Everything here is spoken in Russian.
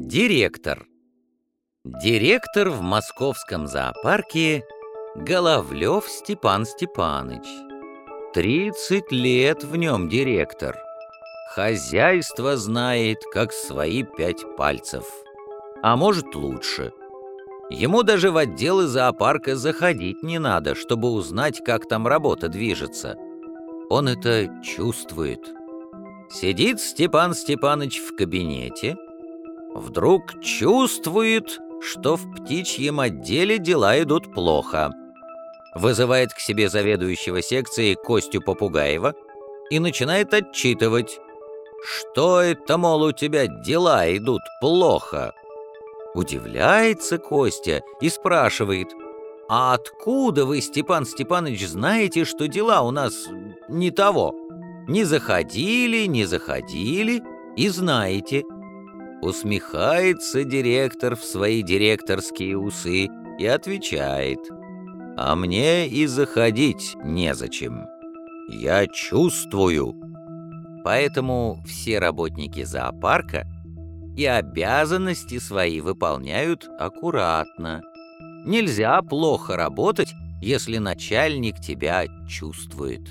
Директор. Директор в московском зоопарке Головлев Степан Степаныч. Тридцать лет в нем директор. Хозяйство знает, как свои пять пальцев. А может лучше. Ему даже в отделы зоопарка заходить не надо, чтобы узнать, как там работа движется. Он это чувствует. Сидит Степан Степаныч в кабинете, вдруг чувствует, что в птичьем отделе дела идут плохо. Вызывает к себе заведующего секции Костю Попугаева и начинает отчитывать. «Что это, мол, у тебя дела идут плохо?» Удивляется Костя и спрашивает. «А откуда вы, Степан Степанович, знаете, что дела у нас не того? Не заходили, не заходили и знаете». Усмехается директор в свои директорские усы и отвечает, «А мне и заходить незачем. Я чувствую». Поэтому все работники зоопарка и обязанности свои выполняют аккуратно. Нельзя плохо работать, если начальник тебя чувствует.